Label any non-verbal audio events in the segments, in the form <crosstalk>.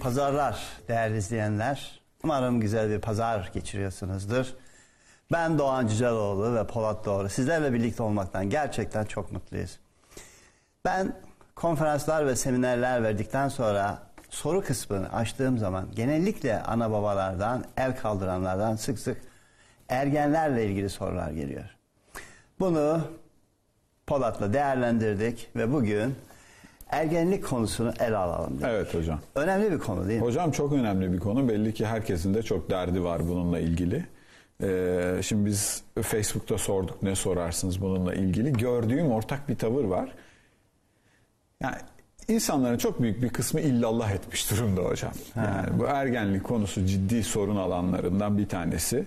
Pazarlar değerli izleyenler. Umarım güzel bir pazar geçiriyorsunuzdur. Ben Doğan Cüceloğlu ve Polat Doğru. Sizlerle birlikte olmaktan gerçekten çok mutluyuz. Ben konferanslar ve seminerler verdikten sonra soru kısmını açtığım zaman genellikle ana babalardan, el kaldıranlardan sık sık ergenlerle ilgili sorular geliyor. Bunu Polat'la değerlendirdik ve bugün ergenlik konusunu ele alalım. dedik. Evet hocam. Önemli bir konu değil mi? Hocam çok önemli bir konu. Belli ki herkesin de çok derdi var bununla ilgili. Ee, şimdi biz Facebook'ta sorduk ne sorarsınız bununla ilgili. Gördüğüm ortak bir tavır var. Yani insanların çok büyük bir kısmı illallah etmiş durumda hocam. Yani bu ergenlik konusu ciddi sorun alanlarından bir tanesi.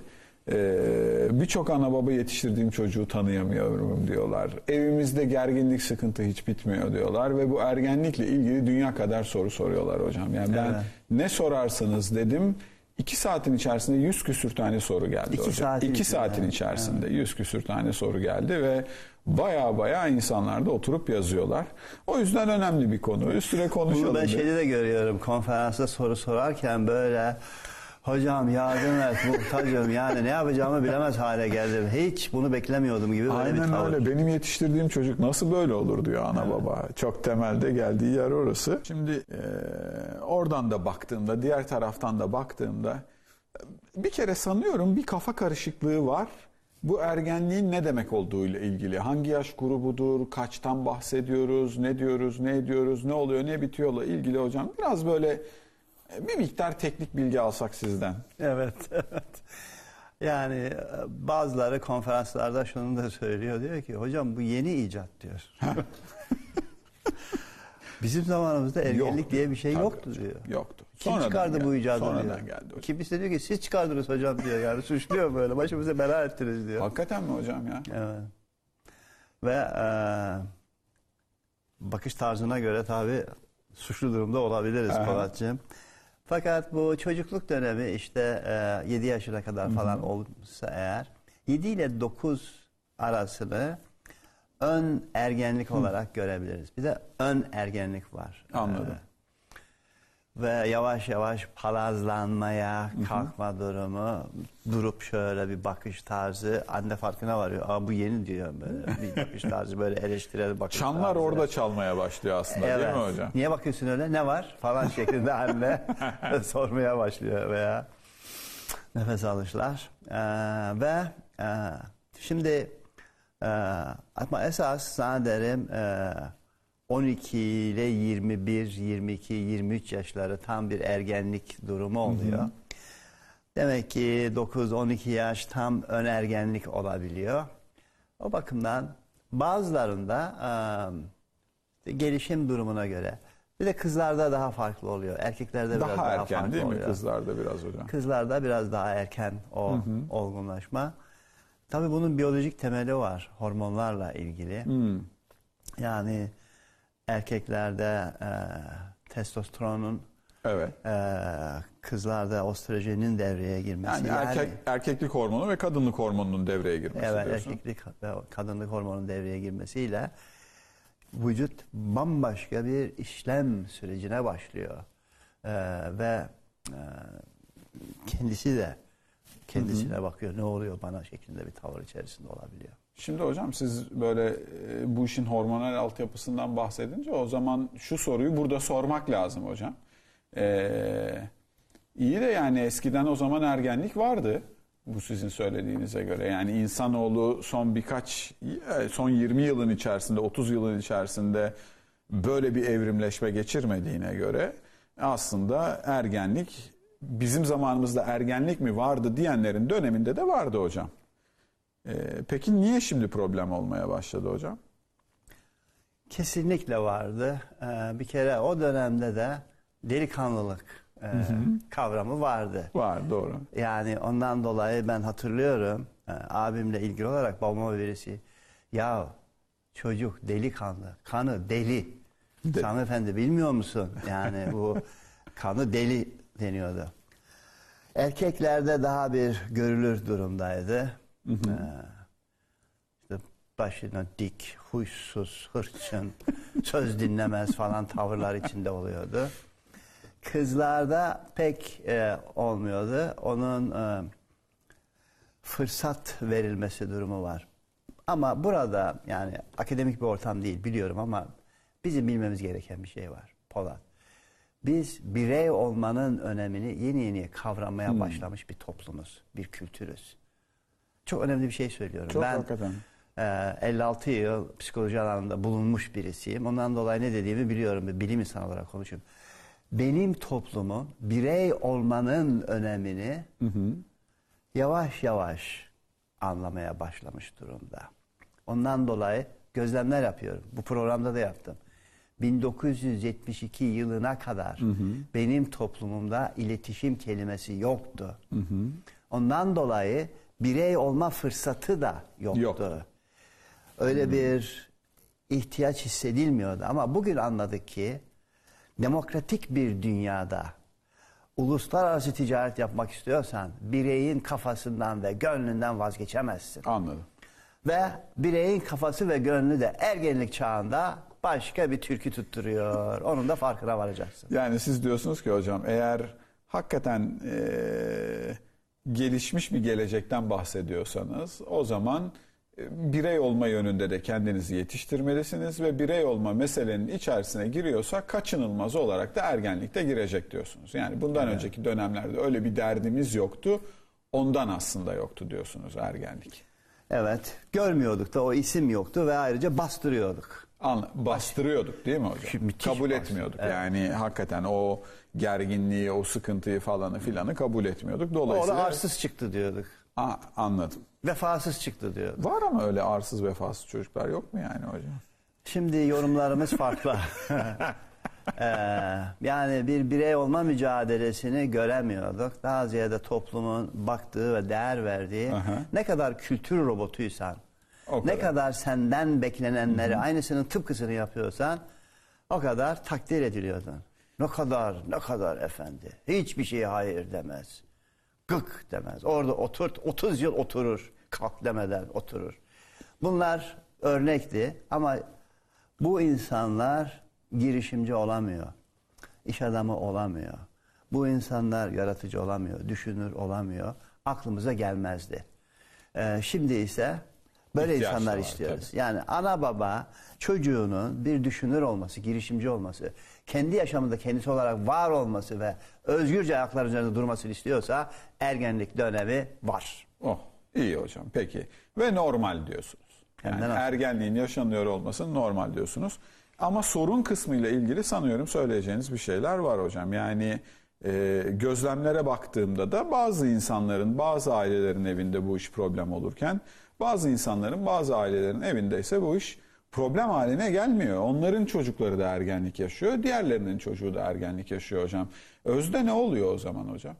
Ee, Birçok ana baba yetiştirdiğim çocuğu tanıyamıyorum diyorlar. Evimizde gerginlik sıkıntı hiç bitmiyor diyorlar ve bu ergenlikle ilgili dünya kadar soru soruyorlar hocam. Yani ben Evet. ne sorarsanız dedim. iki saatin içerisinde yüz küsür tane soru geldi İki hocam. saatin İki saatin evet. içerisinde yüz küsür tane soru geldi ve baya baya insanlar da oturup yazıyorlar. O yüzden önemli bir konu. Üstüne konuşalım. Bunu ben şeyde de görüyorum. Konferansta soru sorarken böyle hocam yardım et muhtacım yani ne yapacağımı bilemez hale geldim. Hiç bunu beklemiyordum gibi böyle bir Aynen tavır. öyle. Benim yetiştirdiğim çocuk nasıl böyle olur diyor ana baba. Çok temelde geldiği yer orası. Şimdi eee, oradan da baktığımda, diğer taraftan da baktığımda bir kere sanıyorum bir kafa karışıklığı var. Bu ergenliğin ne demek olduğuyla ilgili. Hangi yaş grubudur, kaçtan bahsediyoruz, ne diyoruz, ne ediyoruz, ne oluyor, ne bitiyorla ilgili hocam. Biraz böyle e, bir miktar teknik bilgi alsak sizden. Evet, <laughs> evet. Yani e, bazıları konferanslarda şunu da söylüyor. Diyor ki hocam bu yeni icat diyor. <laughs> Bizim zamanımızda ergenlik Yoktu. diye bir şey Tabii yoktu hocam, diyor. yoktu. Kim Sonradan çıkardı bu geldi, icadı sonradan diyor. geldi hocam. Kimisi diyor ki siz çıkardınız hocam diyor yani suçluyor böyle başımıza bela ettiniz diyor. Hakikaten mi hocam ya? Evet. Ve e, bakış tarzına göre tabi suçlu durumda olabiliriz. Polatcığım. Fakat bu çocukluk dönemi işte e, 7 yaşına kadar falan olmuşsa eğer 7 ile 9 arasını ön ergenlik olarak görebiliriz. Bir de ön ergenlik var. Anladım. E, ve yavaş yavaş palazlanmaya kalkma durumu durup şöyle bir bakış tarzı anne farkına varıyor. Aa bu yeni diyor böyle bir bakış tarzı böyle eleştirel bakış Çanlar tarzı. orada çalmaya başlıyor aslında Evet. değil mi hocam? Niye bakıyorsun öyle? Ne var? Falan şeklinde <laughs> anne <laughs> sormaya başlıyor veya nefes alışlar. Ee, ve e, şimdi e, ama esas sana derim e, 12 ile 21, 22, 23 yaşları tam bir ergenlik durumu oluyor. Demek ki 9-12 yaş tam ön ergenlik olabiliyor. O bakımdan bazılarında e, gelişim durumuna göre bir de kızlarda daha farklı oluyor. Erkeklerde biraz Daha daha, erken farklı değil mi oluyor. kızlarda biraz hocam? Kızlarda biraz daha erken o olgunlaşma. Tabii bunun biyolojik temeli var hormonlarla ilgili. Hmm. Yani erkeklerde e, testosteronun Evet. e, kızlarda östrojenin devreye girmesi. Yani, erkek, erkeklik hormonu ve kadınlık hormonunun devreye girmesi Evet diyorsun. erkeklik ve kadınlık hormonun devreye girmesiyle vücut bambaşka bir işlem sürecine başlıyor. Ee, ve e, kendisi de kendisine bakıyor ne oluyor bana şeklinde bir tavır içerisinde olabiliyor. Şimdi hocam siz böyle e, bu işin hormonal altyapısından bahsedince o zaman şu soruyu burada sormak lazım hocam. Ee, iyi de yani eskiden o zaman ergenlik vardı. Bu sizin söylediğinize göre. Yani insanoğlu son birkaç, e, son 20 yılın içerisinde, 30 yılın içerisinde böyle bir evrimleşme geçirmediğine göre aslında ergenlik bizim zamanımızda ergenlik mi vardı diyenlerin döneminde de vardı hocam. Ee, peki niye şimdi problem olmaya başladı hocam? Kesinlikle vardı. Ee, bir kere o dönemde de delikanlılık e, kavramı vardı. Var doğru. Yani ondan dolayı ben hatırlıyorum e, abimle ilgili olarak babama birisi ya çocuk delikanlı kanı deli De- Sami Efendi bilmiyor musun? Yani bu <laughs> kanı deli deniyordu. Erkeklerde daha bir görülür durumdaydı. Ee, işte başına dik, huysuz, hırçın, <laughs> söz dinlemez falan tavırlar içinde oluyordu. Kızlarda pek e, olmuyordu. Onun e, fırsat verilmesi durumu var. Ama burada yani akademik bir ortam değil biliyorum ama bizim bilmemiz gereken bir şey var Polat. Biz birey olmanın önemini yeni yeni kavramaya başlamış bir toplumuz, bir kültürüz. Çok önemli bir şey söylüyorum. Çok ben hakikaten. e, 56 yıl psikoloji alanında bulunmuş birisiyim. Ondan dolayı ne dediğimi biliyorum. Bir bilim insanı olarak konuşuyorum. Benim toplumum birey olmanın önemini yavaş yavaş anlamaya başlamış durumda. Ondan dolayı gözlemler yapıyorum. Bu programda da yaptım. 1972 yılına kadar benim toplumumda iletişim kelimesi yoktu. Ondan dolayı birey olma fırsatı da yoktu. Yok. Öyle bir ihtiyaç hissedilmiyordu ama bugün anladık ki demokratik bir dünyada uluslararası ticaret yapmak istiyorsan bireyin kafasından ve gönlünden vazgeçemezsin. Anladım. Ve bireyin kafası ve gönlü de ergenlik çağında başka bir türkü tutturuyor. Onun da farkına varacaksın. Yani siz diyorsunuz ki hocam eğer hakikaten eee, gelişmiş bir gelecekten bahsediyorsanız o zaman e, birey olma yönünde de kendinizi yetiştirmelisiniz ve birey olma meselenin içerisine giriyorsa kaçınılmaz olarak da ergenlikte girecek diyorsunuz. Yani bundan önceki dönemlerde öyle bir derdimiz yoktu. Ondan aslında yoktu diyorsunuz ergenlik. Evet, görmüyorduk da o isim yoktu ve ayrıca bastırıyorduk. An, bastırıyorduk değil mi hocam? Müthiş kabul bastı- etmiyorduk. Evet. Yani hakikaten o gerginliği, o sıkıntıyı falanı filanı kabul etmiyorduk. O da Dolayısıyla arsız çıktı diyorduk. Aa, anladım. Vefasız çıktı diyorduk. Var ama öyle arsız vefasız çocuklar yok mu yani hocam? Şimdi yorumlarımız farklı. <laughs> Ee, yani bir birey olma mücadelesini göremiyorduk. Daha ziyade toplumun baktığı ve değer verdiği Aha. ne kadar kültür robotuysan, O ne kadar. kadar senden beklenenleri aynısının tıpkısını yapıyorsan o kadar takdir ediliyordun. Ne kadar ne kadar efendi. Hiçbir şeye hayır demez. Gık demez. Orada oturt 30 yıl oturur. Kalk demeden oturur. Bunlar örnekti ama bu insanlar girişimci olamıyor. İş adamı olamıyor. Bu insanlar yaratıcı olamıyor, düşünür olamıyor. Aklımıza gelmezdi. Ee, şimdi ise böyle İhtiyaç insanlar var, istiyoruz. Yani ana baba çocuğunun bir düşünür olması, girişimci olması, kendi yaşamında kendisi olarak var olması ve özgürce ayaklar üzerinde durmasını istiyorsa ergenlik dönemi var. Oh iyi hocam peki. Ve normal diyorsunuz. Yani ergenliğin yaşanıyor olması normal diyorsunuz. Ama sorun kısmıyla ilgili sanıyorum söyleyeceğiniz bir şeyler var hocam. Yani e, gözlemlere baktığımda da bazı insanların, bazı ailelerin evinde bu iş problem olurken bazı insanların, bazı ailelerin evinde ise bu iş problem haline gelmiyor. Onların çocukları da ergenlik yaşıyor, diğerlerinin çocuğu da ergenlik yaşıyor hocam. Özde ne oluyor o zaman hocam?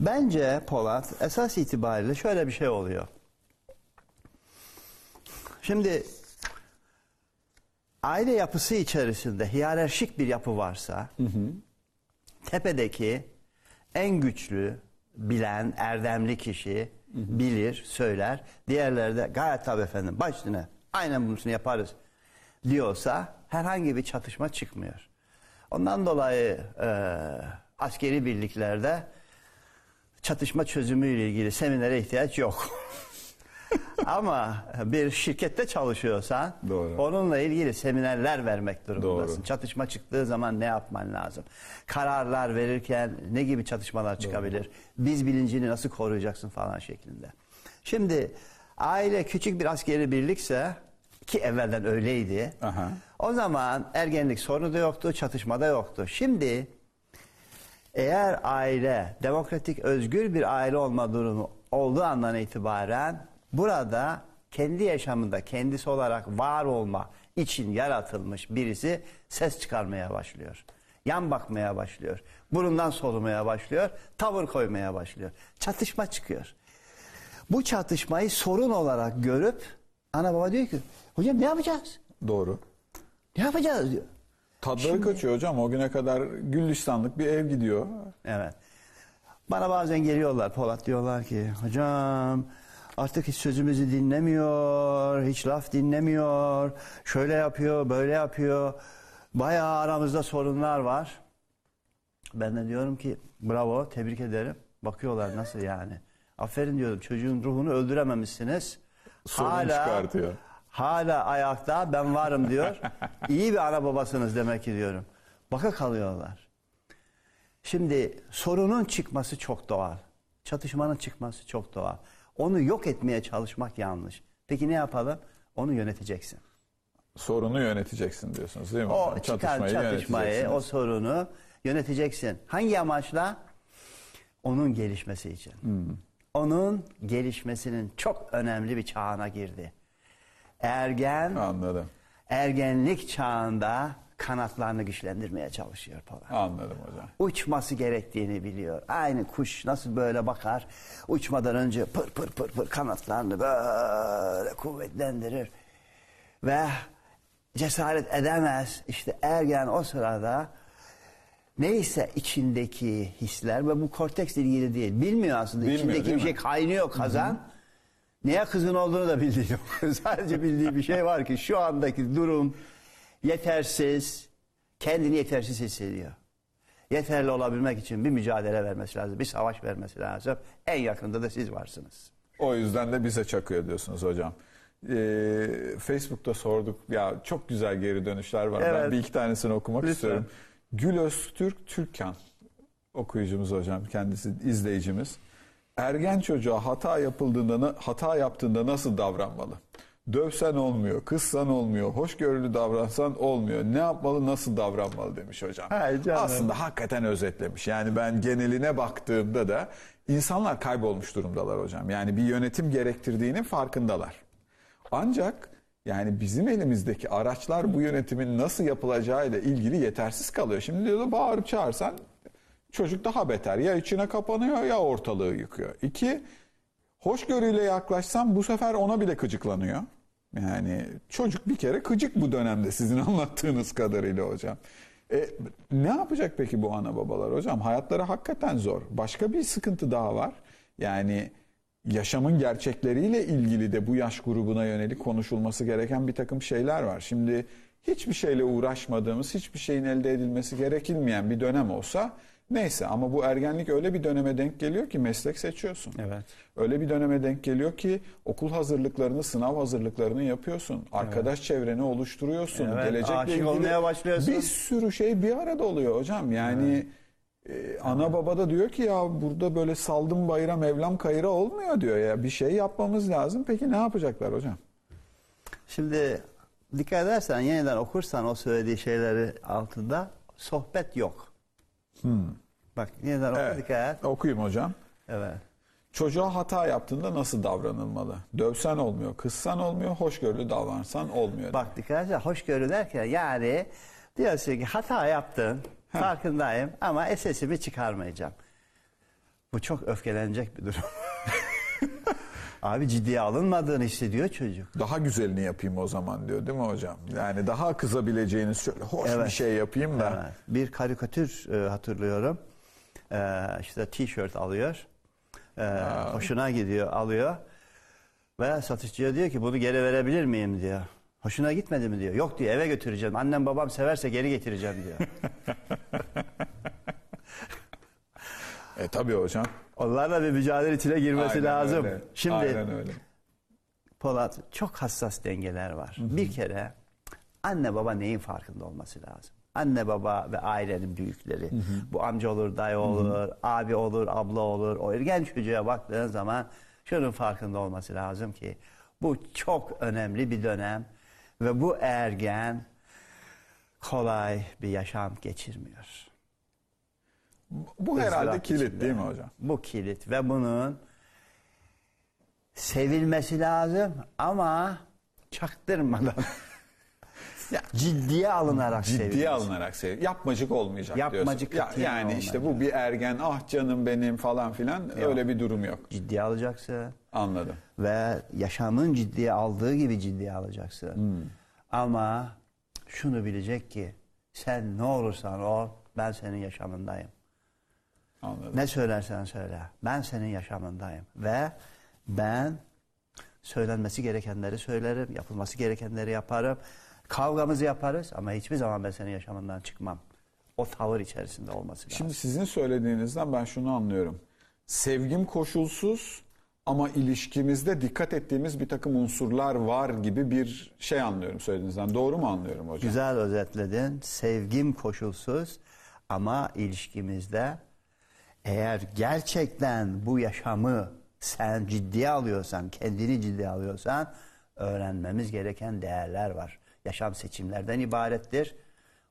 Bence Polat esas itibariyle şöyle bir şey oluyor. Şimdi aile yapısı içerisinde hiyerarşik bir yapı varsa tepedeki en güçlü bilen erdemli kişi bilir, söyler. Diğerleri de gayet tabii efendim baş üstüne aynen bunun yaparız diyorsa herhangi bir çatışma çıkmıyor. Ondan dolayı e, askeri birliklerde çatışma çözümüyle ilgili seminere ihtiyaç yok. <laughs> Ama bir şirkette çalışıyorsan Doğru. onunla ilgili seminerler vermek durumundasın. Doğru. Çatışma çıktığı zaman ne yapman lazım? Kararlar verirken ne gibi çatışmalar çıkabilir? Biz bilincini nasıl koruyacaksın falan şeklinde. Şimdi aile küçük bir askeri birlikse ki evvelden öyleydi. Aha. O zaman ergenlik sorunu da yoktu, çatışma da yoktu. Şimdi eğer aile demokratik özgür bir aile olma durumu olduğu andan itibaren burada kendi yaşamında kendisi olarak var olma için yaratılmış birisi ses çıkarmaya başlıyor. Yan bakmaya başlıyor. Burundan solumaya başlıyor. Tavır koymaya başlıyor. Çatışma çıkıyor. Bu çatışmayı sorun olarak görüp ana baba diyor ki hocam ne yapacağız? Doğru. Ne yapacağız diyor. Tadları kaçıyor hocam. O güne kadar gülistanlık bir ev gidiyor. Evet. Bana bazen geliyorlar Polat diyorlar ki hocam artık hiç sözümüzü dinlemiyor, hiç laf dinlemiyor, şöyle yapıyor, böyle yapıyor. Bayağı aramızda sorunlar var. Ben de diyorum ki bravo tebrik ederim. Bakıyorlar nasıl yani. Aferin diyorum çocuğun ruhunu öldürememişsiniz. Sorun çıkartıyor. Hala ayakta ben varım diyor. <laughs> İyi bir ana babasınız demek ki diyorum. Baka kalıyorlar. Şimdi sorunun çıkması çok doğal. Çatışmanın çıkması çok doğal. Onu yok etmeye çalışmak yanlış. Peki ne yapalım? Onu yöneteceksin. Sorunu yöneteceksin diyorsunuz değil mi? O çıkan çatışmayı, yöneteceksiniz. o sorunu yöneteceksin. Hangi amaçla? Onun gelişmesi için. Hmm. Onun gelişmesinin çok önemli bir çağına girdi. Ergen, Anladım. ergenlik çağında kanatlarını güçlendirmeye çalışıyor Polat. Anladım hocam. Uçması gerektiğini biliyor. Aynı kuş nasıl böyle bakar, uçmadan önce pır pır pır pır kanatlarını böyle kuvvetlendirir. Ve cesaret edemez. İşte ergen o sırada neyse içindeki hisler ve bu korteksle ilgili değil. Bilmiyor aslında. Bilmiyor, İçindeki bir şey mi? kaynıyor kazan. Neye kızın olduğunu da bildiği yok. <laughs> Sadece bildiği bir şey var ki şu andaki durum yetersiz, kendini yetersiz hissediyor. Yeterli olabilmek için bir mücadele vermesi lazım, bir savaş vermesi lazım. En yakında da siz varsınız. O yüzden de bize çakıyor diyorsunuz hocam. Ee, Facebook'ta sorduk. Ya çok güzel geri dönüşler var. Ben Evet. bir iki tanesini okumak Lütfen. istiyorum. Gül Öztürk Türkan okuyucumuz hocam kendisi izleyicimiz. Ergen çocuğa hata yapıldığında hata yaptığında nasıl davranmalı? Dövsen olmuyor, kızsan olmuyor, hoşgörülü davransan olmuyor. Ne yapmalı, nasıl davranmalı demiş hocam. Hay canım. Aslında hakikaten özetlemiş. Yani ben geneline baktığımda da insanlar kaybolmuş durumdalar hocam. Yani bir yönetim gerektirdiğinin farkındalar. Ancak yani bizim elimizdeki araçlar bu yönetimin nasıl yapılacağıyla ilgili yetersiz kalıyor. Şimdi diyor bağırıp çağırsan çocuk daha beter. Ya içine kapanıyor ya ortalığı yıkıyor. İki, hoşgörüyle yaklaşsam bu sefer ona bile gıcıklanıyor. Yani çocuk bir kere gıcık bu dönemde sizin <laughs> anlattığınız kadarıyla hocam. E, ne yapacak peki bu ana babalar hocam? Hayatları hakikaten zor. Başka bir sıkıntı daha var. Yani yaşamın gerçekleriyle ilgili de bu yaş grubuna yönelik konuşulması gereken bir takım şeyler var. Şimdi hiçbir şeyle uğraşmadığımız, hiçbir şeyin elde edilmesi gerekilmeyen bir dönem olsa neyse ama bu ergenlik öyle bir döneme denk geliyor ki meslek seçiyorsun. Evet. Öyle bir döneme denk geliyor ki okul hazırlıklarını, sınav hazırlıklarını yapıyorsun. Arkadaş çevreni oluşturuyorsun. Evet, Gelecekle aşık ilgili olmaya başlıyorsun. bir sürü şey bir arada oluyor hocam. Yani e, ana baba da diyor ki ya burada böyle saldım bayram mevlam kayıra olmuyor diyor ya. Bir şey yapmamız lazım. Peki ne yapacaklar hocam? Şimdi dikkat edersen yeniden okursan o söylediği şeyleri altında sohbet yok. Bak yeniden oku Evet. dikkat et. Okuyayım hocam. Evet. Çocuğa hata yaptığında nasıl davranılmalı? Dövsen olmuyor, kızsan olmuyor, hoşgörülü davransan olmuyor. Bak dikkat edersen hoşgörü derken yani diyorsun ki hata yaptın farkındayım ama sesimi çıkarmayacağım. Bu çok öfkelenecek bir durum. <laughs> Abi ciddiye alınmadığını hissediyor çocuk. Daha güzelini yapayım o zaman diyor değil mi hocam? Yani daha kızabileceğiniz şöyle hoş Evet. bir şey yapayım da. Evet. Bir karikatür e, hatırlıyorum. E, işte tişört alıyor. E, hoşuna gidiyor, alıyor. Ve satışçıya diyor ki bunu geri verebilir miyim diyor. Hoşuna gitmedi mi diyor. Yok diyor eve götüreceğim. Annem babam severse geri getireceğim diyor. <laughs> E tabii hocam. Onlarla bir mücadele içine girmesi Aynen lazım. öyle. Şimdi Aynen öyle. Polat çok hassas dengeler var. Bir kere anne baba neyin farkında olması lazım. Anne baba ve ailenin büyükleri. Bu amca olur, dayı olur, abi olur, abla olur. O ergen çocuğa baktığın zaman şunun farkında olması lazım ki bu çok önemli bir dönem ve bu ergen kolay bir yaşam geçirmiyor. Bu herhalde ızdırap kilit içinde. değil mi hocam? Bu kilit ve bunun sevilmesi lazım ama çaktırmadan ciddiye alınarak Ciddiye sevilmesi. alınarak sev. Yapmacık olmayacak Yapmacık diyorsun. katiyen yani işte bu bir ergen ah canım benim falan filan öyle bir durum yok. Ciddiye alacaksın Anladım. ve yaşamın ciddiye aldığı gibi ciddiye alacaksın. Hmm. Ama şunu bilecek ki sen ne olursan ol ben senin yaşamındayım. Anladım. Ne söylersen söyle. Ben senin yaşamındayım. Ve ben söylenmesi gerekenleri söylerim. Yapılması gerekenleri yaparım. Kavgamızı yaparız ama hiçbir zaman ben senin yaşamından çıkmam. o tavır içerisinde olması lazım. Şimdi sizin söylediğinizden ben şunu anlıyorum. Sevgim koşulsuz ama ilişkimizde dikkat ettiğimiz bir takım unsurlar var gibi bir şey anlıyorum söylediğinizden. Doğru mu anlıyorum hocam? Güzel özetledin. Sevgim koşulsuz ama ilişkimizde eğer gerçekten bu yaşamı sen ciddiye alıyorsan, kendini ciddiye alıyorsan öğrenmemiz gereken değerler var. Yaşam seçimlerden ibarettir.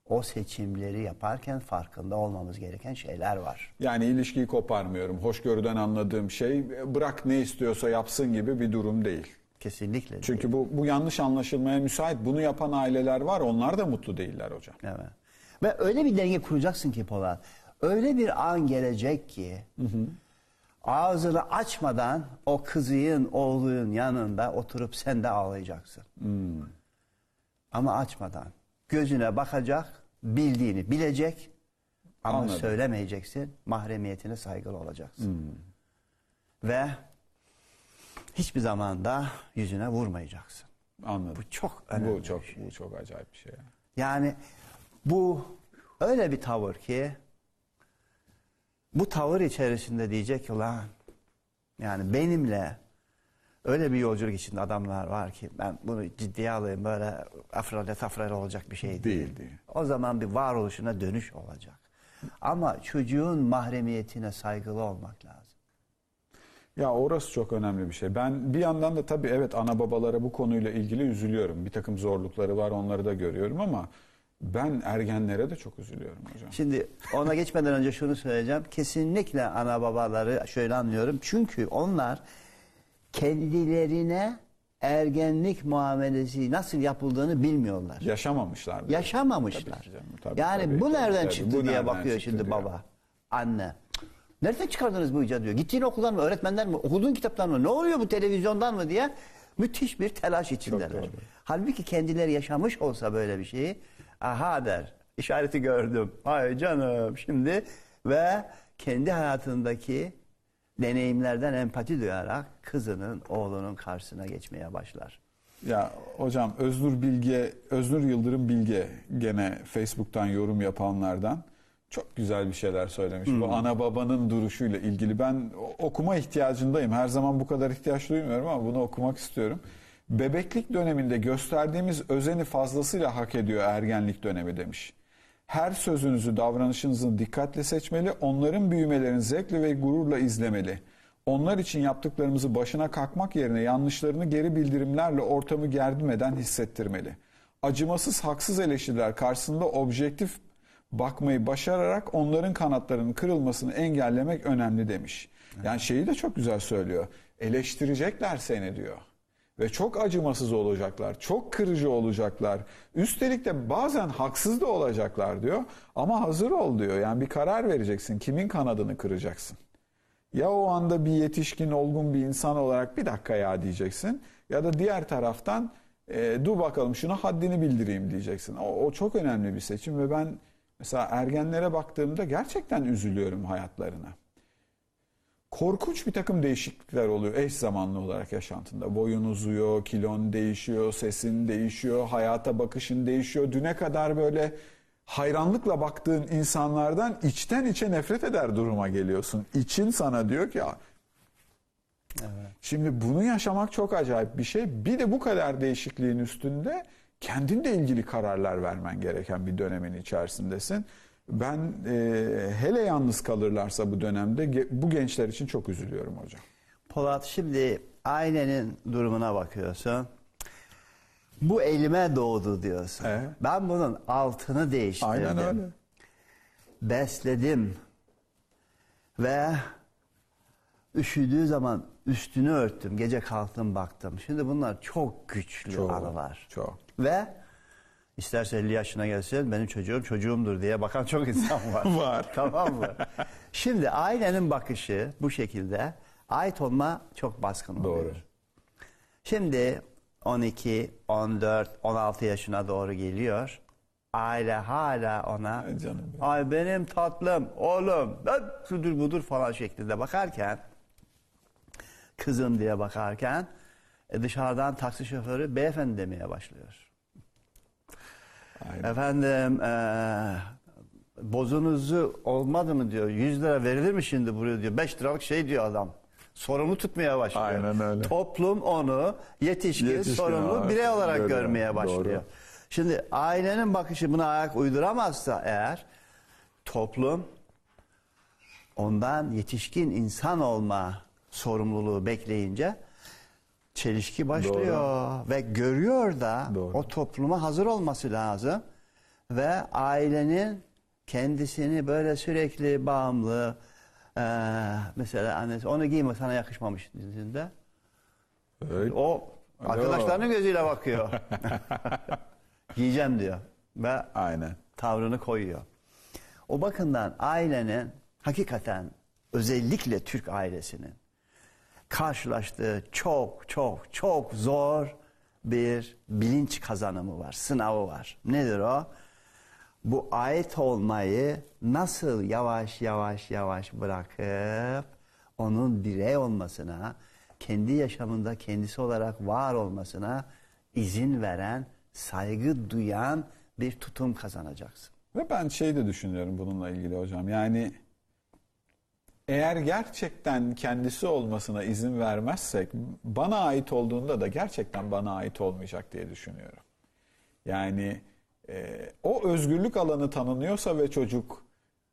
O seçimleri yaparken farkında olmamız gereken şeyler var. Yani ilişkiyi koparmıyorum. Hoşgörüden anladığım şey bırak ne istiyorsa yapsın gibi bir durum değil. Kesinlikle. değil. Çünkü bu, bu yanlış anlaşılmaya müsait. Bunu yapan aileler var. Onlar da mutlu değiller hocam. Evet. Ve öyle bir denge kuracaksın ki Polat. Öyle bir an gelecek ki ağzını açmadan o kızıyın, oğluyun yanında oturup sen de ağlayacaksın. Ama açmadan. Gözüne bakacak, bildiğini bilecek ama Anladım. söylemeyeceksin. Mahremiyetine saygılı olacaksın. Ve hiçbir zaman da yüzüne vurmayacaksın. Anladım. Bu çok önemli. Bu çok şey. bu çok acayip bir şey. yani. Bu öyle bir tavır ki bu tavır içerisinde diyecek ki ulan yani benimle öyle bir yolculuk içinde adamlar var ki ben bunu ciddiye alayım böyle afrale tafrale olacak bir şey değil. Değil, değil. O zaman bir varoluşuna dönüş olacak. Ama çocuğun mahremiyetine saygılı olmak lazım. Ya orası çok önemli bir şey. Ben bir yandan da tabii evet ana babalara bu konuyla ilgili üzülüyorum. Bir takım zorlukları var onları da görüyorum ama ben ergenlere de çok üzülüyorum hocam. Şimdi ona geçmeden önce şunu söyleyeceğim. Kesinlikle ana babaları şöyle anlıyorum. Çünkü onlar kendilerine ergenlik muamelesi nasıl yapıldığını bilmiyorlar. Yaşamamışlar. Yaşamamışlar. Tabii canım, tabii, yani tabii bu nereden tabii. çıktı Bu diye nereden bakıyor çıktı şimdi diyor. baba, anne. Nereden çıkardınız bu icadı diyor. Gittiğin okuldan mı, öğretmenden mi, okuduğun kitaptan mı, ne oluyor bu televizyondan mı diye müthiş bir telaş içindeler. Halbuki kendileri yaşamış olsa böyle bir şeyi, aha der, işareti gördüm. Ay canım şimdi ve kendi hayatındaki deneyimlerden empati duyarak kızının, oğlunun karşısına geçmeye başlar. Ya hocam Öznur Bilge, Öznur Yıldırım Bilge gene Facebook'tan yorum yapanlardan çok güzel bir şeyler söylemiş. Bu ana babanın duruşuyla ilgili ben okuma ihtiyacındayım. Her zaman bu kadar ihtiyaç duymuyorum ama bunu okumak istiyorum. Bebeklik döneminde gösterdiğimiz özeni fazlasıyla hak ediyor ergenlik dönemi demiş. Her sözünüzü, davranışınızı dikkatle seçmeli, onların büyümelerini zevkle ve gururla izlemeli. Onlar için yaptıklarımızı başına kalkmak yerine yanlışlarını geri bildirimlerle ortamı gerdirmeden hissettirmeli. Acımasız haksız eleştiriler karşısında objektif bakmayı başararak onların kanatlarının kırılmasını engellemek önemli demiş. Yani şeyi de çok güzel söylüyor. Eleştirecekler seni diyor. Ve çok acımasız olacaklar, çok kırıcı olacaklar. Üstelik de bazen haksız da olacaklar diyor. Ama hazır ol diyor. Yani bir karar vereceksin. Kimin kanadını kıracaksın? Ya o anda bir yetişkin, olgun bir insan olarak bir dakika ya diyeceksin. Ya da diğer taraftan e, dur bakalım şuna haddini bildireyim diyeceksin. O, o çok önemli bir seçim ve ben mesela ergenlere baktığımda gerçekten üzülüyorum hayatlarına. Korkunç bir takım değişiklikler oluyor eş zamanlı olarak yaşantında. Boyun uzuyor, kilon değişiyor, sesin değişiyor, hayata bakışın değişiyor. Düne kadar böyle hayranlıkla baktığın insanlardan içten içe nefret eder duruma geliyorsun. İçin sana diyor ki Şimdi bunu yaşamak çok acayip bir şey. Bir de bu kadar değişikliğin üstünde kendinle ilgili kararlar vermen gereken bir dönemin içerisindesin. Ben e, hele yalnız kalırlarsa bu dönemde bu gençler için çok üzülüyorum hocam. Polat şimdi ailenin durumuna bakıyorsun. Bu elime doğdu diyorsun. Evet. Ben bunun altını değiştirdim. Aynen öyle. Besledim. Ve üşüdüğü zaman üstünü örttüm. Gece kalktım baktım. Şimdi bunlar çok güçlü Çok, anılar. çok. Ve isterse 50 yaşına gelsin benim çocuğum çocuğumdur diye bakan çok insan var. <laughs> Var. <laughs> Tamam mı? Şimdi ailenin bakışı bu şekilde ait olma çok baskın oluyor. Doğru. Şimdi 12, 14, 16 yaşına doğru geliyor. Aile hala ona Ay canım benim. ay benim tatlım, oğlum, ben şudur budur falan şeklinde bakarken kızım diye bakarken e, dışarıdan taksi şoförü beyefendi demeye başlıyor. Aynen. Efendim eee, bozunuzu olmadı mı diyor. 100 lira verilir mi şimdi buraya diyor. 5 liralık şey diyor adam. Sorumlu tutmaya başlıyor. Aynen öyle. Toplum onu yetişkin, Yetişkin sorumlu olarak birey olarak görüyor. görmeye başlıyor. Doğru. Şimdi ailenin bakışı buna ayak uyduramazsa eğer toplum ondan yetişkin insan olma sorumluluğu bekleyince çelişki başlıyor ve görüyor da Doğru. o topluma hazır olması lazım ve ailenin kendisini böyle sürekli bağımlı eee, mesela annesi onu giyme sana yakışmamış dediğinde Öyle. o arkadaşlarının gözüyle bakıyor. <laughs> <laughs> Giyeceğim diyor ve Aynen. tavrını koyuyor. O bakımdan ailenin hakikaten özellikle Türk ailesinin karşılaştığı çok çok çok zor bir bilinç kazanımı var, sınavı var. Nedir o? Bu ait olmayı nasıl yavaş yavaş yavaş bırakıp onun birey olmasına, kendi yaşamında kendisi olarak var olmasına izin veren, saygı duyan bir tutum kazanacaksın. Ve ben şey de düşünüyorum bununla ilgili hocam. Yani eğer gerçekten kendisi olmasına izin vermezsek bana ait olduğunda da gerçekten bana ait olmayacak diye düşünüyorum. Yani e, o özgürlük alanı tanınıyorsa ve çocuk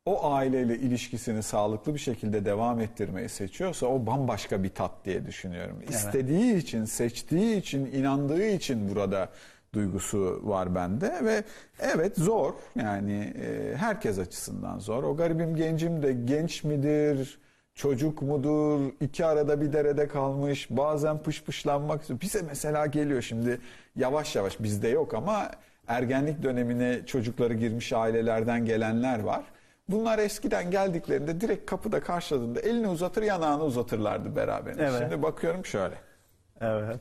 o aileyle ilişkisini sağlıklı bir şekilde devam ettirmeyi seçiyorsa o bambaşka bir tat diye düşünüyorum. İstediği için, seçtiği için, inandığı için burada duygusu var bende ve evet zor yani e, herkes açısından zor. O garibim gencim de genç midir, çocuk mudur, iki arada bir derede kalmış, bazen pışpışlanmak istiyor. Bize mesela geliyor şimdi yavaş yavaş bizde yok ama ergenlik dönemine çocukları girmiş ailelerden gelenler var. Bunlar eskiden geldiklerinde direkt kapıda karşıladığında elini uzatır yanağını uzatırlardı beraber. Evet. Şimdi bakıyorum şöyle. Evet.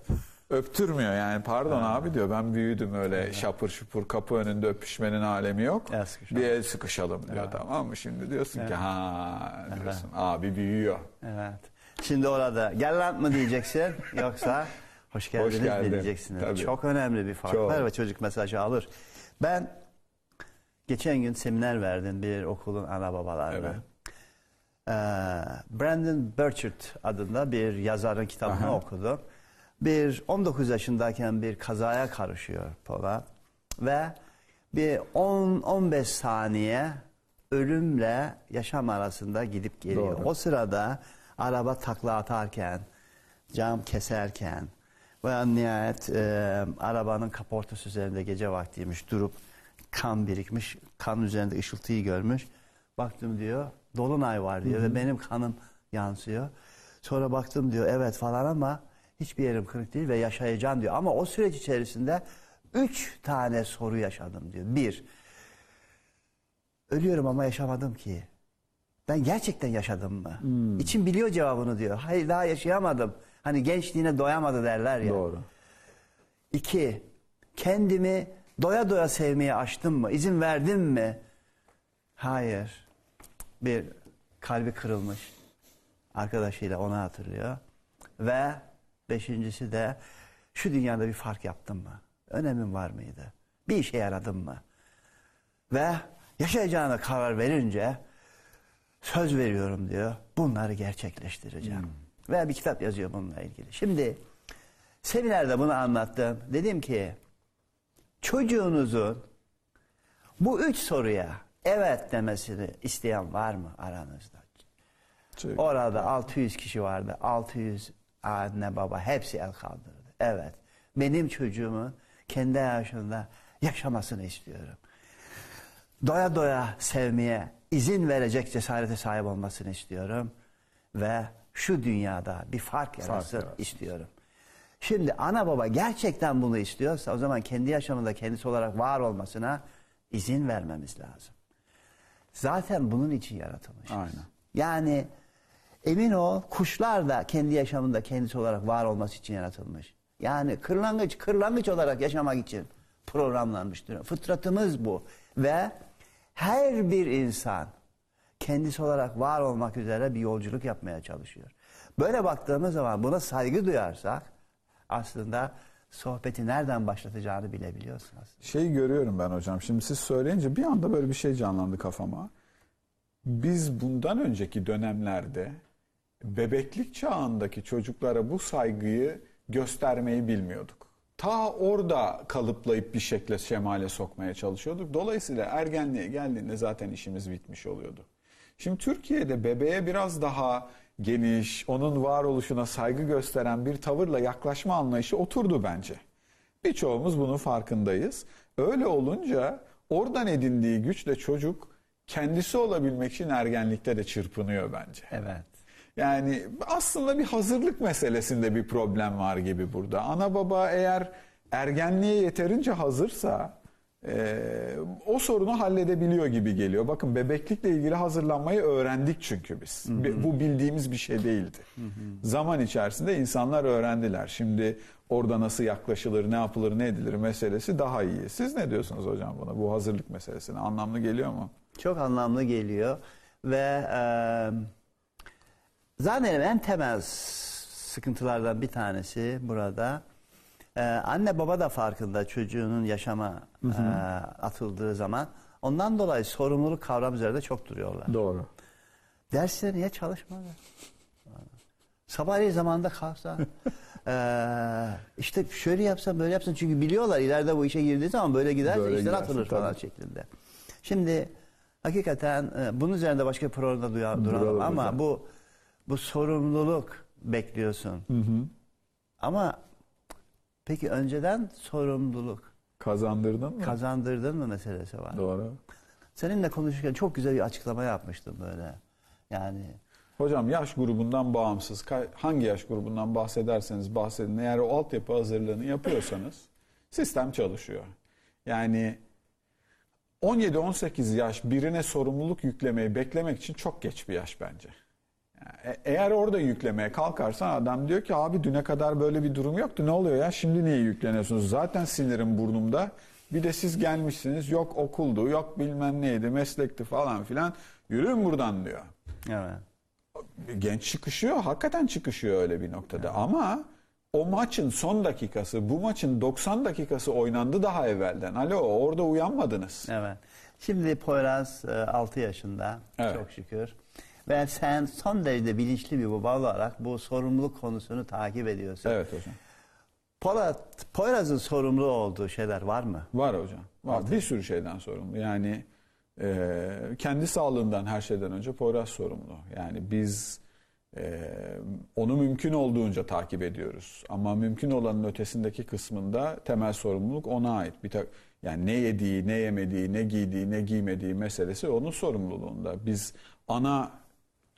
Öptürmüyor yani pardon abi diyor ben büyüdüm öyle şapır şupur kapı önünde öpüşmenin alemi yok. El sıkışalım. Bir el sıkışalım diyor tamam mı? Şimdi diyorsun ki ha diyorsun abi büyüyor. Evet. Şimdi orada gel lan mı diyeceksin <laughs> yoksa hoş geldiniz geldin. mi diyeceksin. Tabii. Çok önemli bir fark Çok. var ve çocuk mesajı alır. Ben geçen gün seminer verdim bir okulun ana babalarına. Evet. Ee, Brandon Burchard adında bir yazarın kitabını Aha. okudum. Bir 19 yaşındayken bir kazaya karışıyor Polat ve bir 10-15 saniye ölümle yaşam arasında gidip geliyor. Doğru. O sırada araba takla atarken, cam keserken veya nihayet e, arabanın kaportası üzerinde gece vaktiymiş durup kan birikmiş, kan üzerinde ışıltıyı görmüş. Baktım diyor, dolunay var diyor ve benim kanım yansıyor. Sonra baktım diyor, evet falan ama hiçbir yerim kırık değil ve yaşayacağım diyor. Ama o süreç içerisinde üç tane soru yaşadım diyor. Bir, ölüyorum ama yaşamadım ki. Ben gerçekten yaşadım mı? İçim biliyor cevabını diyor. Hayır daha yaşayamadım. Hani gençliğine doyamadı derler ya. Doğru. İki, kendimi doya doya sevmeye açtım mı? İzin verdim mi? Hayır. Bir, kalbi kırılmış. Arkadaşıyla onu hatırlıyor. Ve beşincisi de şu dünyada bir fark yaptım mı? Önemim var mıydı? Bir işe yaradım mı? Ve yaşayacağına karar verince söz veriyorum diyor. Bunları gerçekleştireceğim. Ve bir kitap yazıyor bununla ilgili. Şimdi seminerde bunu anlattım. Dedim ki çocuğunuzun bu üç soruya evet demesini isteyen var mı aranızda? Çok- Orada 600 kişi vardı. 600 anne baba hepsi el kaldırdı. Evet. Benim çocuğumun kendi yaşında yaşamasını istiyorum. Doya doya sevmeye izin verecek cesarete sahip olmasını istiyorum. Ve şu dünyada bir fark yaratsın istiyorum. Şimdi ana baba gerçekten bunu istiyorsa o zaman kendi yaşamında kendisi olarak var olmasına izin vermemiz lazım. Zaten bunun için yaratılmış. Aynen. Yani emin ol kuşlar da kendi yaşamında kendisi olarak var olması için yaratılmış. Yani kırlangıç kırlangıç olarak yaşamak için programlanmıştır. Fıtratımız bu ve her bir insan kendisi olarak var olmak üzere bir yolculuk yapmaya çalışıyor. Böyle baktığımız zaman buna saygı duyarsak aslında sohbeti nereden başlatacağını bilebiliyorsun aslında. Şeyi görüyorum ben hocam. Şimdi siz söyleyince bir anda böyle bir şey canlandı kafama. Biz bundan önceki dönemlerde bebeklik çağındaki çocuklara bu saygıyı göstermeyi bilmiyorduk. Ta orada kalıplayıp bir şekle şemale sokmaya çalışıyorduk. Dolayısıyla ergenliğe geldiğinde zaten işimiz bitmiş oluyordu. Şimdi Türkiye'de bebeğe biraz daha geniş, onun varoluşuna saygı gösteren bir tavırla yaklaşma anlayışı oturdu bence. Birçoğumuz bunun farkındayız. Öyle olunca oradan edindiği güçle çocuk kendisi olabilmek için ergenlikte de çırpınıyor bence. Evet. Yani aslında bir hazırlık meselesinde bir problem var gibi burada. Ana baba eğer ergenliğe yeterince hazırsa e, o sorunu halledebiliyor gibi geliyor. Bakın bebeklikle ilgili hazırlanmayı öğrendik çünkü biz. Bi- Bu bildiğimiz bir şey değildi. Zaman içerisinde insanlar öğrendiler. Şimdi orada nasıl yaklaşılır, ne yapılır, ne edilir meselesi daha iyi. Siz ne diyorsunuz hocam buna? Bu hazırlık meselesine anlamlı geliyor mu? Çok anlamlı geliyor ve e, zannederim en temel sıkıntılardan bir tanesi burada. E, anne baba da farkında çocuğunun yaşama e, atıldığı zaman. Ondan dolayı sorumluluk kavramı üzerinde çok duruyorlar. Doğru. Derslere niye çalışmadı? Sabahleyin zamanında kalksa. eee, <laughs> işte şöyle yapsan böyle yapsan çünkü biliyorlar ileride bu işe girdiği zaman böyle giderse Böyle işler atılır falan tabii. şeklinde. Şimdi hakikaten e, bunun üzerinde başka bir programda duya- duralım Duralım ama hocam. bu bu sorumluluk bekliyorsun. Ama peki önceden sorumluluk Kazandırdın mı? kazandırdın mı meselesi var. Doğru. Seninle konuşurken çok güzel bir açıklama yapmıştım böyle. Yani Hocam yaş grubundan bağımsız hangi yaş grubundan bahsederseniz bahsedin eğer o altyapı hazırlığını yapıyorsanız sistem çalışıyor. Yani 17-18 yaş birine sorumluluk yüklemeyi beklemek için çok geç bir yaş bence. E- eğer orada yüklemeye kalkarsan adam diyor ki abi düne kadar böyle bir durum yoktu ne oluyor ya şimdi niye yükleniyorsunuz zaten sinirim burnumda bir de siz gelmişsiniz yok okuldu yok bilmem neydi meslekti falan filan yürüyün buradan diyor evet. genç çıkışıyor. Hakikaten çıkışıyor öyle bir noktada. Ama o maçın son dakikası, bu maçın 90 dakikası oynandı daha evvelden. Alo orada uyanmadınız. Evet. Şimdi Poyraz 6 yaşında Evet. çok şükür. Ve sen son derece bilinçli bir baba olarak bu sorumluluk konusunu takip ediyorsun. Evet hocam. Polat, Poyraz'ın sorumlu olduğu şeyler var mı? Var hocam. Var. Bir sürü şeyden sorumlu. Yani e, kendi sağlığından her şeyden önce Poyraz sorumlu. Yani biz e, onu mümkün olduğunca takip ediyoruz. Ama mümkün olanın ötesindeki kısmında temel sorumluluk ona ait. Bir tak, yani ne yediği, ne yemediği, ne giydiği, ne giymediği meselesi onun sorumluluğunda. Biz ana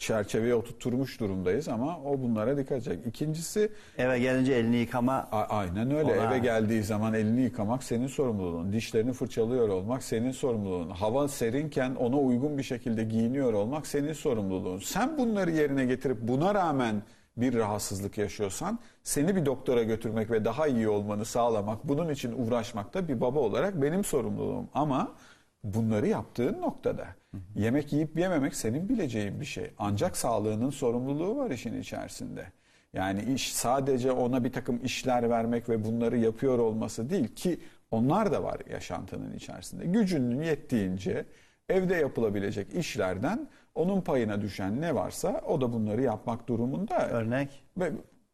çerçeveye oturtmuş durumdayız ama o bunlara dikkat edecek. İkincisi Eve gelince elini yıkama. A- Aynen öyle. Ona- Eve geldiği zaman elini yıkamak senin sorumluluğun. Dişlerini fırçalıyor olmak senin sorumluluğun. Hava serinken ona uygun bir şekilde giyiniyor olmak senin sorumluluğun. Sen bunları yerine getirip buna rağmen bir rahatsızlık yaşıyorsan seni bir doktora götürmek ve daha iyi olmanı sağlamak, bunun için uğraşmak da bir baba olarak benim sorumluluğum. Ama bunları yaptığın noktada yemek yiyip yememek senin bileceğin bir şey. Ancak sağlığının sorumluluğu var işin içerisinde. Yani iş sadece ona bir takım işler vermek ve bunları yapıyor olması değil ki onlar da var yaşantının içerisinde. Gücünün yettiğince evde yapılabilecek işlerden onun payına düşen ne varsa o da bunları yapmak durumunda. Örnek. Ve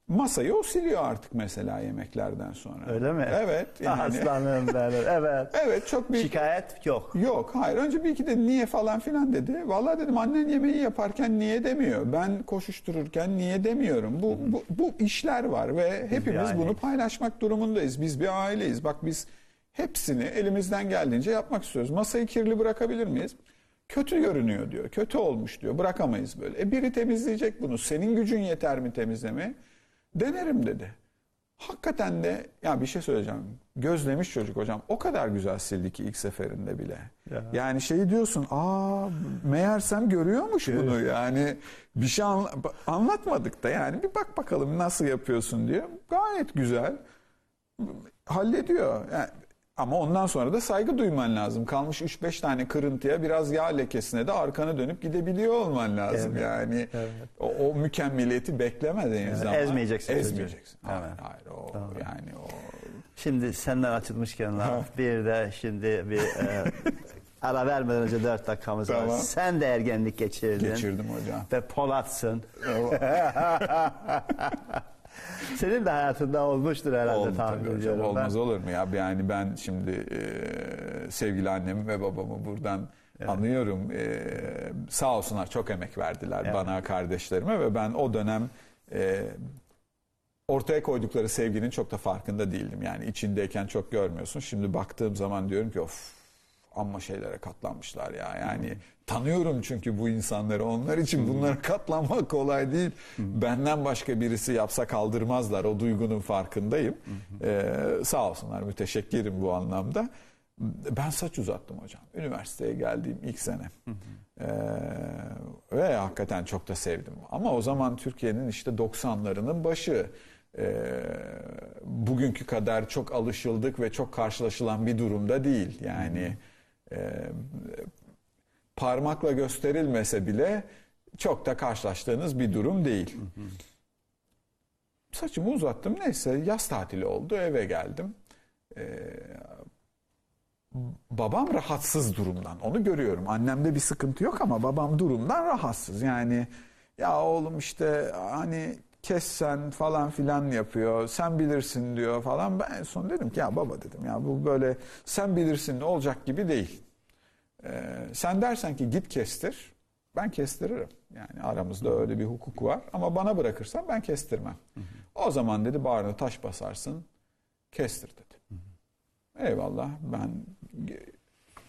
masayı o siliyor artık mesela yemeklerden sonra. Öyle mi? Evet. <laughs> Yani, Aslanım benim. Evet. <laughs> evet çok büyük Şikayet yok. Yok hayır önce bir iki de niye falan filan dedi. Vallahi dedim annen yemeği yaparken niye demiyor. Ben koşuştururken niye demiyorum. Bu, bu, bu işler var ve hepimiz aileyiz. bunu paylaşmak durumundayız. Biz bir aileyiz. Bak biz hepsini elimizden geldiğince yapmak istiyoruz. Masayı kirli bırakabilir miyiz? Kötü görünüyor diyor. Kötü olmuş diyor. Bırakamayız böyle. E biri temizleyecek bunu. Senin gücün yeter mi temizlemeye? Denerim dedi. Hakikaten de ya bir şey söyleyeceğim. Gözlemiş çocuk hocam. O kadar güzel sildi ki ilk seferinde bile. Ya. Yani şeyi diyorsun. Aa meğersem görüyormuş bunu yani. Bir şey anla- anlatmadık da yani. Bir bak bakalım nasıl yapıyorsun diyor. Gayet güzel. Hallediyor. Yani, ama ondan sonra da saygı duyman lazım. Kalmış 3-5 tane kırıntıya biraz yağ lekesine de arkana dönüp gidebiliyor olman lazım Evet. yani. Evet. O, o mükemmeliyeti beklemediğin Evet, zaman ezmeyeceksin. Ezmeyeceksin. Hayır, Evet. hayır o Tamam. yani o Şimdi senden açılmışken laf bir de şimdi bir e, <laughs> ara vermeden önce dört dakikamız var. Tamam. Sen de ergenlik geçirdin. Geçirdim hocam. Ve Polat'sın. <laughs> <laughs> Senin de hayatında olmuştur herhalde Oldu tahmin tabii hocam. ediyorum. ben. Olmaz olur mu ya? Yani ben şimdi e, sevgili annemi ve babamı buradan anlıyorum. E, sağ olsunlar çok emek verdiler Evet. bana, kardeşlerime ve ben o dönem e, ortaya koydukları sevginin çok da farkında değildim. Yani içindeyken çok görmüyorsun. Şimdi baktığım zaman diyorum ki of amma şeylere katlanmışlar ya. Yani tanıyorum çünkü bu insanları. Onlar için bunlara katlanmak kolay değil. Benden başka birisi yapsa kaldırmazlar. O duygunun farkındayım. Ee, sağ olsunlar müteşekkirim bu anlamda. Ben saç uzattım hocam. Üniversiteye geldiğim ilk sene. Ee, ve hakikaten çok da sevdim. Ama o zaman Türkiye'nin işte 90'larının başı. Ee, bugünkü kadar çok alışıldık ve çok karşılaşılan bir durumda değil. Yani e, parmakla gösterilmese bile çok da karşılaştığınız bir durum değil. Saçımı uzattım. Neyse yaz tatili oldu. Eve geldim. Ee, babam rahatsız durumdan. Onu görüyorum. Annemde bir sıkıntı yok ama babam durumdan rahatsız. Yani ya oğlum işte hani kessen falan filan yapıyor. Sen bilirsin diyor falan. Ben en son dedim ki ya baba dedim ya bu böyle sen bilirsin olacak gibi değil. Ee, sen dersen ki git kestir. Ben kestiririm. Yani aramızda öyle bir hukuk var. Ama bana bırakırsan ben kestirmem. O zaman dedi bağrına taş basarsın. Kestir dedi. Eyvallah ben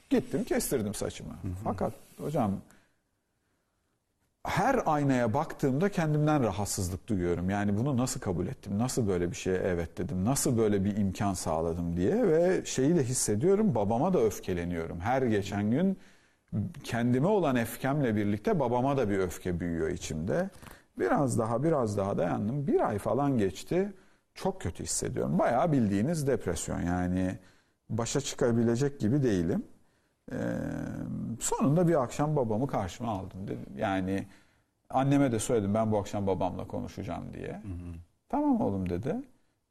gittim kestirdim saçımı. Fakat hocam her aynaya baktığımda kendimden rahatsızlık duyuyorum. Yani bunu nasıl kabul ettim? Nasıl böyle bir şeye evet dedim? Nasıl böyle bir imkan sağladım diye ve şeyi de hissediyorum. Babama da öfkeleniyorum. Her geçen gün kendime olan öfkemle birlikte babama da bir öfke büyüyor içimde. Biraz daha biraz daha dayandım. Bir ay falan geçti. Çok kötü hissediyorum. Bayağı bildiğiniz depresyon yani başa çıkabilecek gibi değilim. Ee, sonunda bir akşam babamı karşıma aldım. Dedim. Yani anneme de söyledim ben bu akşam babamla konuşacağım diye. Tamam oğlum dedi.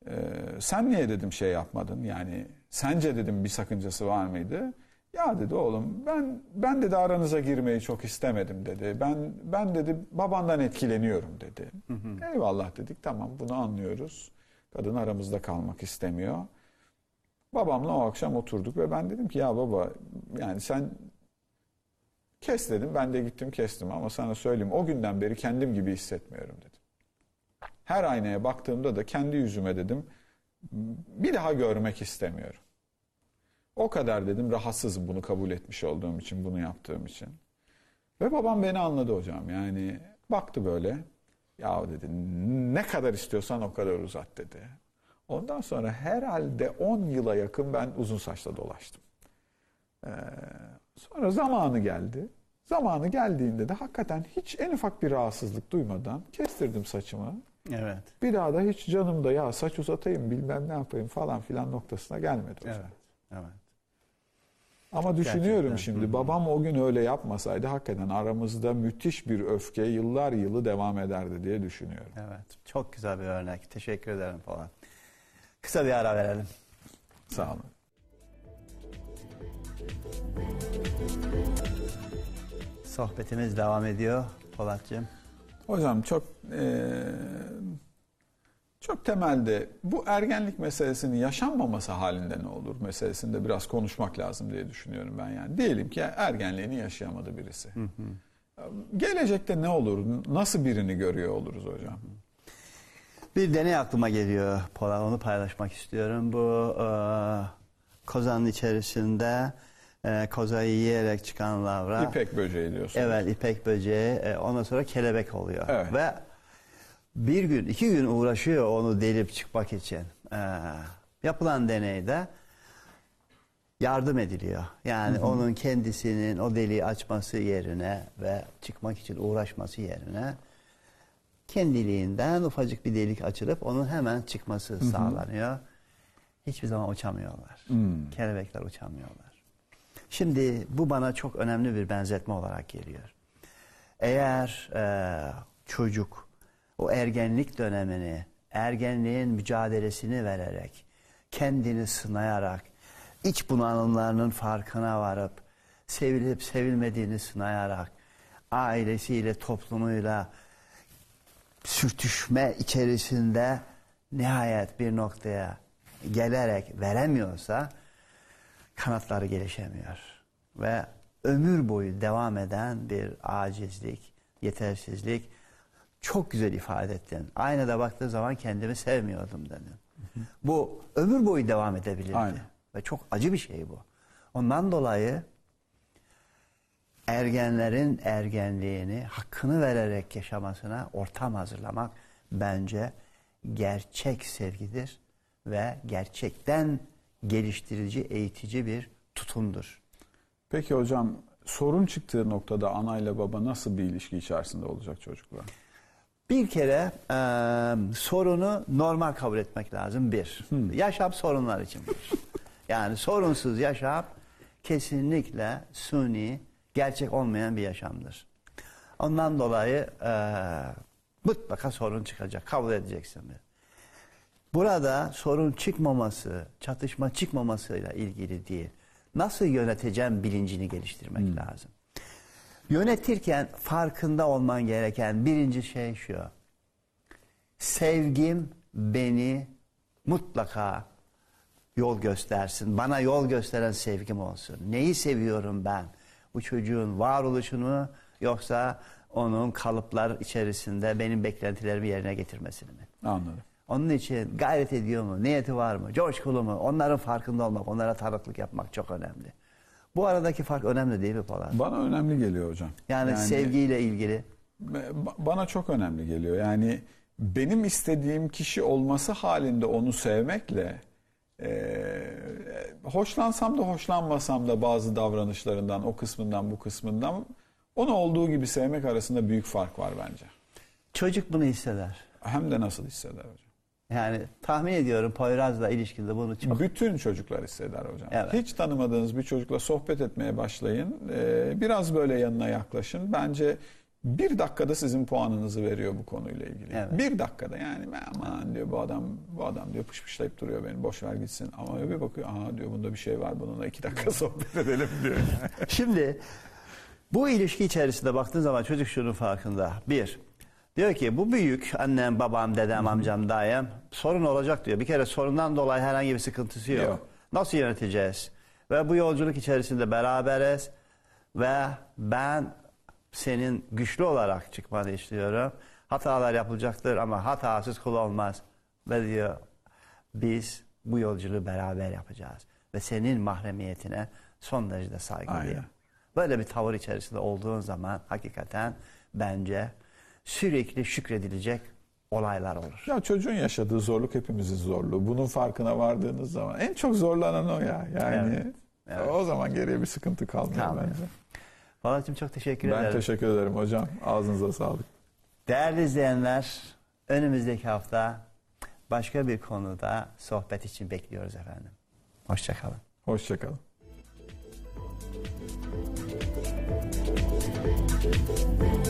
Ee, sen niye dedim şey yapmadın? Yani sence dedim bir sakıncası var mıydı? Ya dedi oğlum ben ben dedi aranıza girmeyi çok istemedim dedi. Ben ben dedi babandan etkileniyorum dedi. Eyvallah dedik tamam bunu anlıyoruz. Kadın aramızda kalmak istemiyor. Babamla o akşam oturduk ve ben dedim ki ya baba yani sen kes dedim. Ben de gittim kestim ama sana söyleyeyim o günden beri kendim gibi hissetmiyorum dedim. Her aynaya baktığımda da kendi yüzüme dedim bir daha görmek istemiyorum. O kadar dedim rahatsızım bunu kabul etmiş olduğum için, bunu yaptığım için. Ve babam beni anladı hocam. Yani baktı böyle. Ya dedi ne kadar istiyorsan o kadar uzat dedi. Ondan sonra herhalde 10 yıla yakın ben uzun saçla dolaştım. Ee, sonra zamanı geldi. Zamanı geldiğinde de hakikaten hiç en ufak bir rahatsızlık duymadan kestirdim saçımı. Evet. Bir daha da hiç canımda ya saç uzatayım bilmem ne yapayım falan filan noktasına gelmedi hocam. Evet. Evet. Ama düşünüyorum Gerçekten. şimdi babam o gün öyle yapmasaydı hakikaten aramızda müthiş bir öfke yıllar yılı devam ederdi diye düşünüyorum. Evet. Çok güzel bir örnek. Teşekkür ederim falan. Kısa bir ara verelim. Sağ olun. Sohbetimiz devam ediyor Polatcığım. Hocam çok eee, çok temelde bu ergenlik meselesinin yaşanmaması halinde ne olur meselesinde biraz konuşmak lazım diye düşünüyorum ben yani. Diyelim ki ergenliğini yaşayamadı birisi. Gelecekte ne olur? Nasıl birini görüyor oluruz hocam? Bir deney aklıma geliyor Polat. Onu paylaşmak istiyorum. Bu e, kozanın içerisinde e, kozayı yiyerek çıkan lavra. İpek böceği diyorsun. Evet ipek böceği e, ondan sonra kelebek oluyor. Evet. Ve bir gün iki gün uğraşıyor onu delip çıkmak için. E, yapılan deneyde yardım ediliyor. Yani onun kendisinin o deliği açması yerine ve çıkmak için uğraşması yerine kendiliğinden ufacık bir delik açılıp onun hemen çıkması sağlanıyor. Hiçbir zaman uçamıyorlar. Kelebekler uçamıyorlar. Şimdi bu bana çok önemli bir benzetme olarak geliyor. Eğer e, çocuk o ergenlik dönemini, ergenliğin mücadelesini vererek kendini sınayarak, iç bunalımlarının farkına varıp, sevilip sevilmediğini sınayarak, ailesiyle, toplumuyla sürtüşme içerisinde nihayet bir noktaya gelerek veremiyorsa kanatları gelişemiyor. Ve ömür boyu devam eden bir acizlik, yetersizlik çok güzel ifade ettin. Aynada baktığı zaman kendimi sevmiyordum dedim. Bu ömür boyu devam edebilirdi. Aynen. Ve çok acı bir şey bu. Ondan dolayı ergenlerin ergenliğini hakkını vererek yaşamasına ortam hazırlamak bence gerçek sevgidir ve gerçekten geliştirici, eğitici bir tutumdur. Peki hocam sorun çıktığı noktada anayla baba nasıl bir ilişki içerisinde olacak çocuklar? Bir kere e, sorunu normal kabul etmek lazım bir. Yaşam sorunlar için bir. Yani sorunsuz yaşam kesinlikle suni, gerçek olmayan bir yaşamdır. Ondan dolayı e, mutlaka sorun çıkacak. Kabul edeceksin. Burada sorun çıkmaması, çatışma çıkmamasıyla ilgili değil. Nasıl yöneteceğim bilincini geliştirmek lazım. Yönetirken farkında olman gereken birinci şey şu. Sevgim beni mutlaka yol göstersin. Bana yol gösteren sevgim olsun. Neyi seviyorum ben? Bu çocuğun varoluşunu yoksa onun kalıplar içerisinde benim beklentilerimi yerine getirmesini mi? Anladım. Onun için gayret ediyor mu? Niyeti var mı? Coşkulu mu? Onların farkında olmak, onlara tanıklık yapmak çok önemli. Bu aradaki fark önemli değil mi Polat? Bana önemli geliyor hocam. Yani, sevgiyle ilgili. Ba- Bana çok önemli geliyor. Yani benim istediğim kişi olması halinde onu sevmekle e, hoşlansam da hoşlanmasam da bazı davranışlarından, o kısmından bu kısmından onu olduğu gibi sevmek arasında büyük fark var bence. Çocuk bunu hisseder. Hem de nasıl hisseder hocam? Yani tahmin ediyorum Poyraz'la ilişkide bunu çok... Bütün çocuklar hisseder hocam. Evet. Hiç tanımadığınız bir çocukla sohbet etmeye başlayın. Ee, biraz böyle yanına yaklaşın. Bence bir dakikada sizin puanınızı veriyor bu konuyla ilgili. Evet. Bir dakikada yani aman diyor bu adam bu adam diyor pışpışlayıp duruyor beni boş ver gitsin. Ama bir bakıyor aha diyor bunda bir şey var bununla iki dakika sohbet edelim diyor. <laughs> Şimdi bu ilişki içerisinde baktığın zaman çocuk şunun farkında. Bir, diyor ki bu büyük annem, babam, dedem, amcam, dayım sorun olacak diyor. Bir kere sorundan dolayı herhangi bir sıkıntısı yok. Yok. Nasıl yöneteceğiz? Ve bu yolculuk içerisinde beraberiz ve ben senin güçlü olarak çıkmanı istiyorum. Hatalar yapılacaktır ama hatasız kul olmaz. Ve diyor biz bu yolculuğu beraber yapacağız. Ve senin mahremiyetine son derece saygılıyım. Böyle bir tavır içerisinde olduğun zaman hakikaten bence sürekli şükredilecek olaylar olur. Ya çocuğun yaşadığı zorluk hepimizin zorluğu. Bunun farkına vardığınız zaman en çok zorlanan o ya. Yani Evet. Evet. o zaman geriye bir sıkıntı kalmıyor Kalmıyor. bence. Polat'cığım çok teşekkür Ben ederim. teşekkür ederim hocam. Ağzınıza sağlık. Değerli izleyenler, önümüzdeki hafta başka bir konuda sohbet için bekliyoruz efendim. Hoşçakalın. Hoşçakalın. Thank